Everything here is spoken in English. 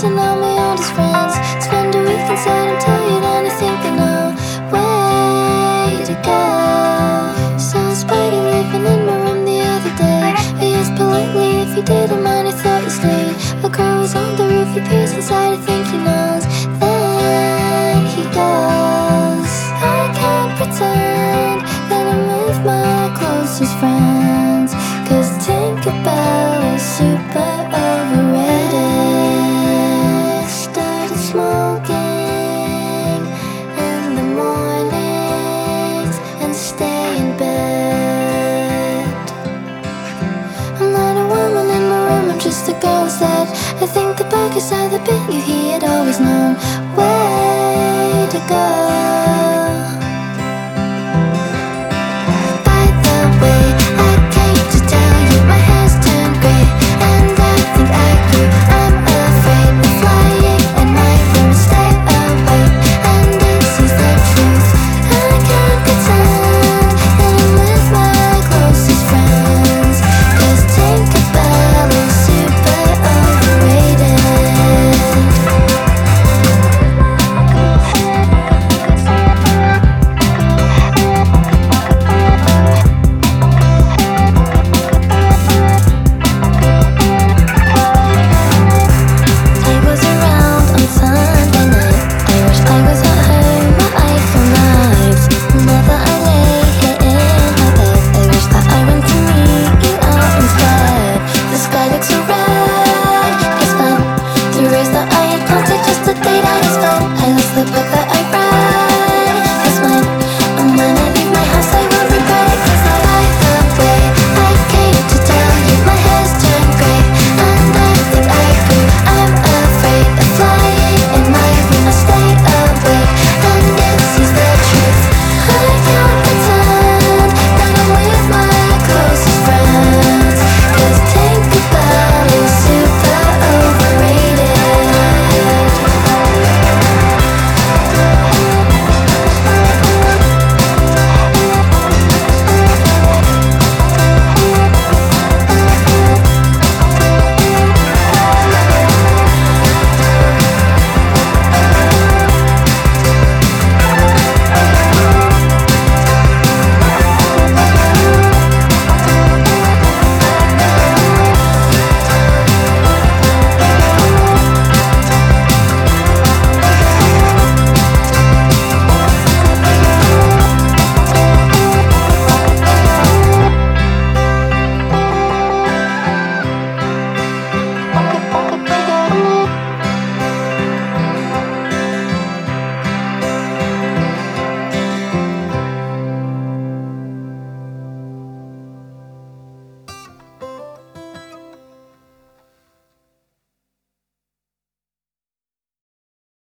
And all my oldest friends. Spend a week inside,